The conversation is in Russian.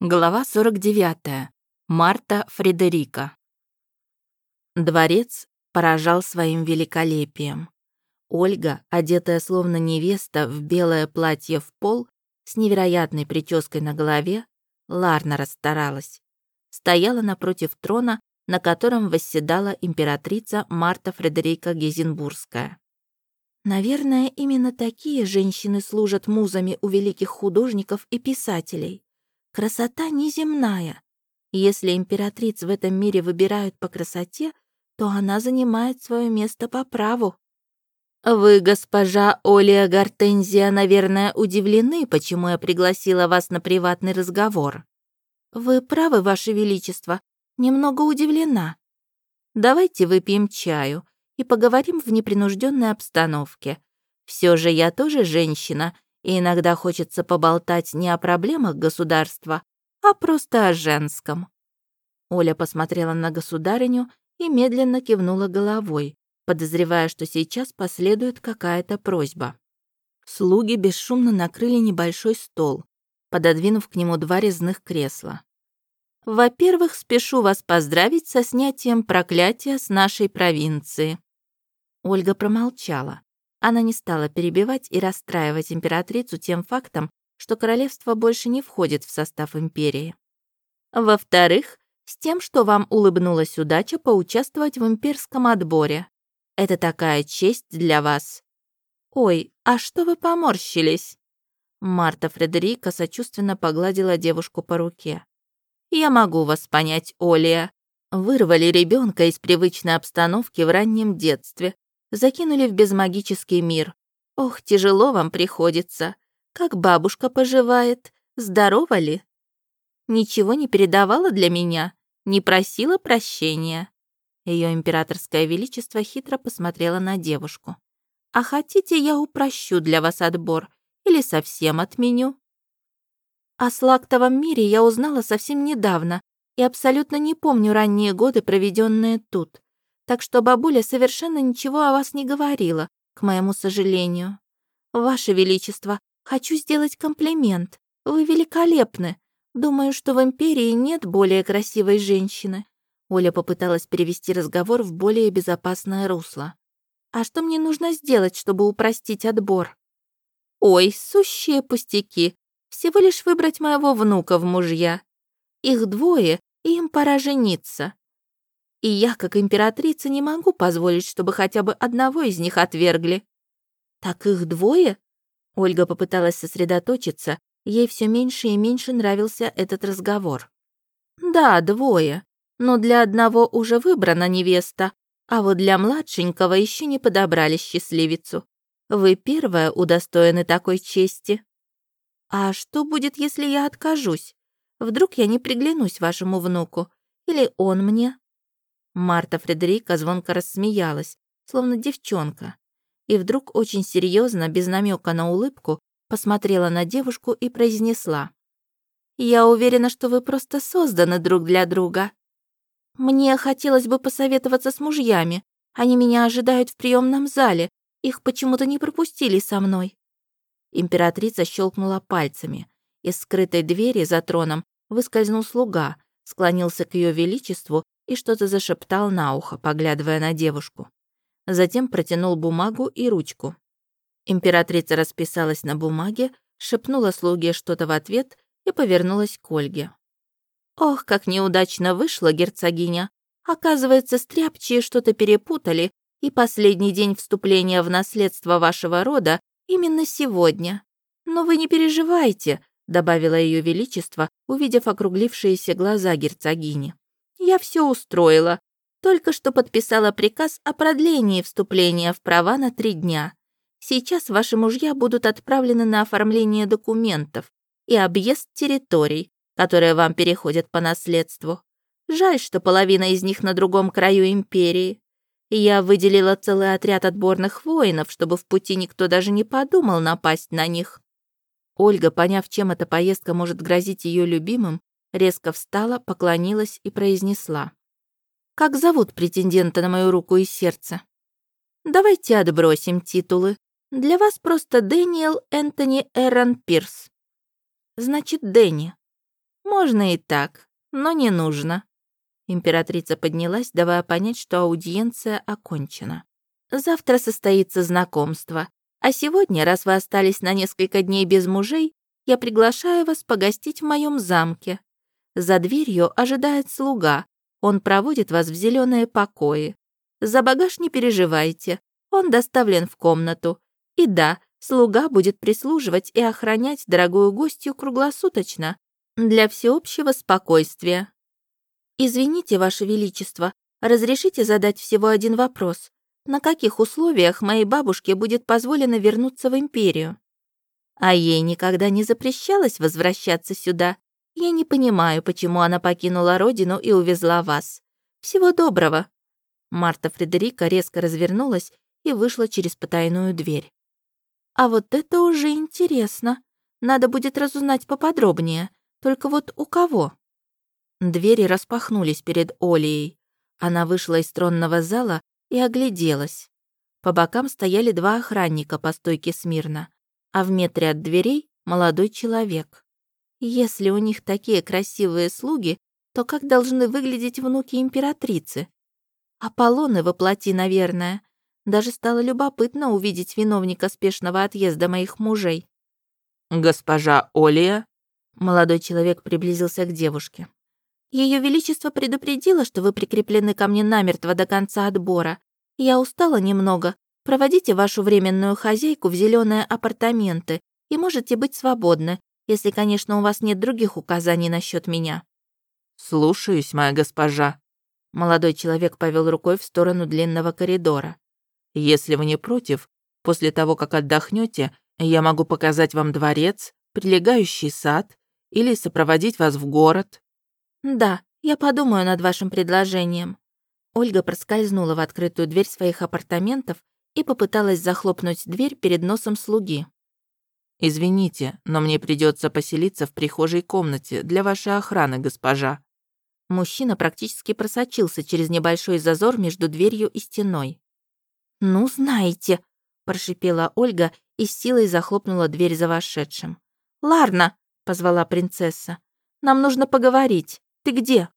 Глава 49. Марта Фредерика. Дворец поражал своим великолепием. Ольга, одетая словно невеста в белое платье в пол, с невероятной прической на голове, Ларна расстаралась. Стояла напротив трона, на котором восседала императрица Марта Фредерика Гезенбургская. Наверное, именно такие женщины служат музами у великих художников и писателей. Красота неземная. Если императриц в этом мире выбирают по красоте, то она занимает свое место по праву. Вы, госпожа Олия Гортензия, наверное, удивлены, почему я пригласила вас на приватный разговор. Вы правы, ваше величество, немного удивлена. Давайте выпьем чаю и поговорим в непринужденной обстановке. Все же я тоже женщина и иногда хочется поболтать не о проблемах государства, а просто о женском. Оля посмотрела на государыню и медленно кивнула головой, подозревая, что сейчас последует какая-то просьба. Слуги бесшумно накрыли небольшой стол, пододвинув к нему два резных кресла. «Во-первых, спешу вас поздравить со снятием проклятия с нашей провинции». Ольга промолчала. Она не стала перебивать и расстраивать императрицу тем фактом, что королевство больше не входит в состав империи. Во-вторых, с тем, что вам улыбнулась удача поучаствовать в имперском отборе. Это такая честь для вас. Ой, а что вы поморщились? Марта Фредерика сочувственно погладила девушку по руке. «Я могу вас понять, Олия. Вырвали ребенка из привычной обстановки в раннем детстве, закинули в безмагический мир. Ох, тяжело вам приходится. Как бабушка поживает? Здорова ли? Ничего не передавала для меня, не просила прощения. Ее императорское величество хитро посмотрела на девушку. «А хотите, я упрощу для вас отбор или совсем отменю?» О слактовом мире я узнала совсем недавно и абсолютно не помню ранние годы, проведенные тут так что бабуля совершенно ничего о вас не говорила, к моему сожалению. Ваше Величество, хочу сделать комплимент. Вы великолепны. Думаю, что в Империи нет более красивой женщины». Оля попыталась перевести разговор в более безопасное русло. «А что мне нужно сделать, чтобы упростить отбор?» «Ой, сущие пустяки. Всего лишь выбрать моего внука в мужья. Их двое, и им пора жениться. И я, как императрица, не могу позволить, чтобы хотя бы одного из них отвергли. Так их двое? Ольга попыталась сосредоточиться, ей все меньше и меньше нравился этот разговор. Да, двое. Но для одного уже выбрана невеста, а вот для младшенького еще не подобрали счастливицу. Вы первая удостоены такой чести. А что будет, если я откажусь? Вдруг я не приглянусь вашему внуку? Или он мне? Марта Фредерика звонко рассмеялась, словно девчонка, и вдруг очень серьезно, без намека на улыбку, посмотрела на девушку и произнесла. «Я уверена, что вы просто созданы друг для друга. Мне хотелось бы посоветоваться с мужьями. Они меня ожидают в приемном зале. Их почему-то не пропустили со мной». Императрица щелкнула пальцами. Из скрытой двери за троном выскользнул слуга, склонился к ее величеству и что-то зашептал на ухо, поглядывая на девушку. Затем протянул бумагу и ручку. Императрица расписалась на бумаге, шепнула слуге что-то в ответ и повернулась к Ольге. «Ох, как неудачно вышла герцогиня! Оказывается, стряпчие что-то перепутали, и последний день вступления в наследство вашего рода именно сегодня. Но вы не переживайте», — добавила Ее Величество, увидев округлившиеся глаза герцогини. Я все устроила. Только что подписала приказ о продлении вступления в права на три дня. Сейчас ваши мужья будут отправлены на оформление документов и объезд территорий, которые вам переходят по наследству. Жаль, что половина из них на другом краю империи. Я выделила целый отряд отборных воинов, чтобы в пути никто даже не подумал напасть на них. Ольга, поняв, чем эта поездка может грозить ее любимым, резко встала, поклонилась и произнесла. «Как зовут претендента на мою руку и сердце?» «Давайте отбросим титулы. Для вас просто Дэниел Энтони Эрон Пирс». «Значит, Дэнни». Можно и так, но не нужно. Императрица поднялась, давая понять, что аудиенция окончена. Завтра состоится знакомство, а сегодня, раз вы остались на несколько дней без мужей, я приглашаю вас погостить в моем замке. За дверью ожидает слуга. Он проводит вас в зеленые покои. За багаж не переживайте. Он доставлен в комнату. И да, слуга будет прислуживать и охранять дорогую гостью круглосуточно для всеобщего спокойствия. Извините, Ваше Величество, разрешите задать всего один вопрос. На каких условиях моей бабушке будет позволено вернуться в империю? А ей никогда не запрещалось возвращаться сюда. Я не понимаю, почему она покинула родину и увезла вас. Всего доброго». Марта Фредерика резко развернулась и вышла через потайную дверь. «А вот это уже интересно. Надо будет разузнать поподробнее. Только вот у кого?» Двери распахнулись перед Олией. Она вышла из тронного зала и огляделась. По бокам стояли два охранника по стойке смирно а в метре от дверей молодой человек. Если у них такие красивые слуги, то как должны выглядеть внуки императрицы? Аполлоны воплоти, наверное. Даже стало любопытно увидеть виновника спешного отъезда моих мужей. «Госпожа Олия?» Молодой человек приблизился к девушке. Ее Величество предупредило, что вы прикреплены ко мне намертво до конца отбора. Я устала немного, Проводите вашу временную хозяйку в зеленые апартаменты и можете быть свободны, если, конечно, у вас нет других указаний насчет меня». «Слушаюсь, моя госпожа». Молодой человек повел рукой в сторону длинного коридора. «Если вы не против, после того, как отдохнете, я могу показать вам дворец, прилегающий сад или сопроводить вас в город». «Да, я подумаю над вашим предложением». Ольга проскользнула в открытую дверь своих апартаментов и попыталась захлопнуть дверь перед носом слуги. «Извините, но мне придется поселиться в прихожей комнате для вашей охраны, госпожа». Мужчина практически просочился через небольшой зазор между дверью и стеной. «Ну, знаете», — прошипела Ольга и с силой захлопнула дверь за вошедшим. «Ларна», — позвала принцесса, — «нам нужно поговорить. Ты где?»